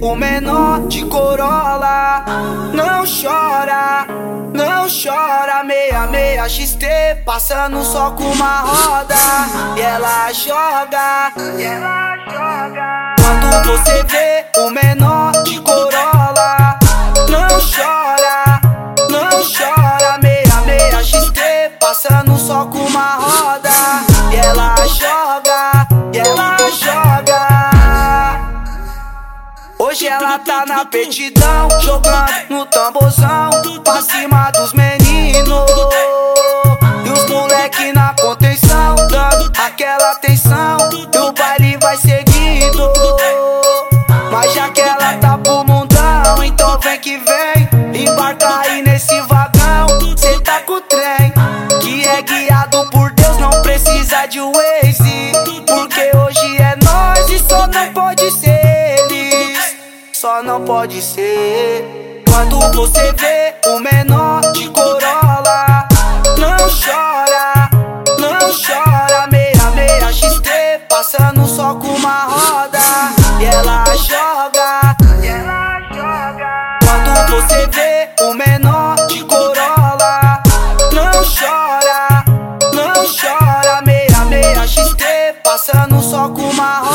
o menor de Corolla. Não chora, não chora. Meia, meia XT, passando só com uma roda. E ela joga, e ela joga. Quando você vê o menor de Corolla, não chora, não chora. Meia, meia XT, passando só com uma roda. Hoje ela tá na petidão, jogando no tamborzão, pra cima dos meninos. Pode ser. Quando você vê o menor de Corolla, não chora, não chora. Meia, meia XT, passando só com uma roda. E ela joga, e ela joga. Quando você vê o menor de Corolla, não chora, não chora. Meia, meia XT, passando só com uma roda.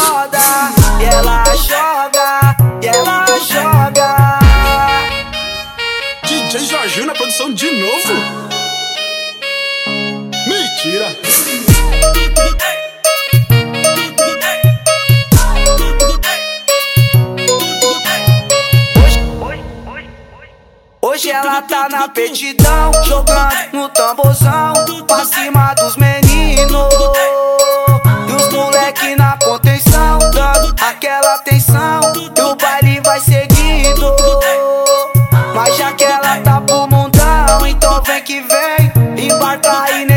DJ Jorginho na produção de novo? Mentira! Hoje ela tá na petidão, jogando no tamborzão, pra cima dos meninos.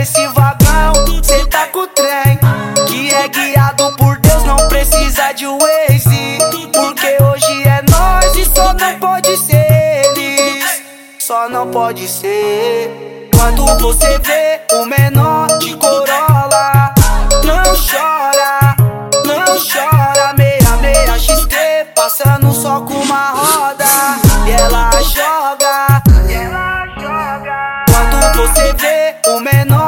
nesse vagão, cê tá com o trem Que é guiado por Deus, não precisa de Waze Porque hoje é nós e só não pode ser eles Só não pode ser Quando você vê o menor de Corolla Não chora, não chora Meia, meia XT passando só com uma roda E ela joga e ela joga quando você vê o menor.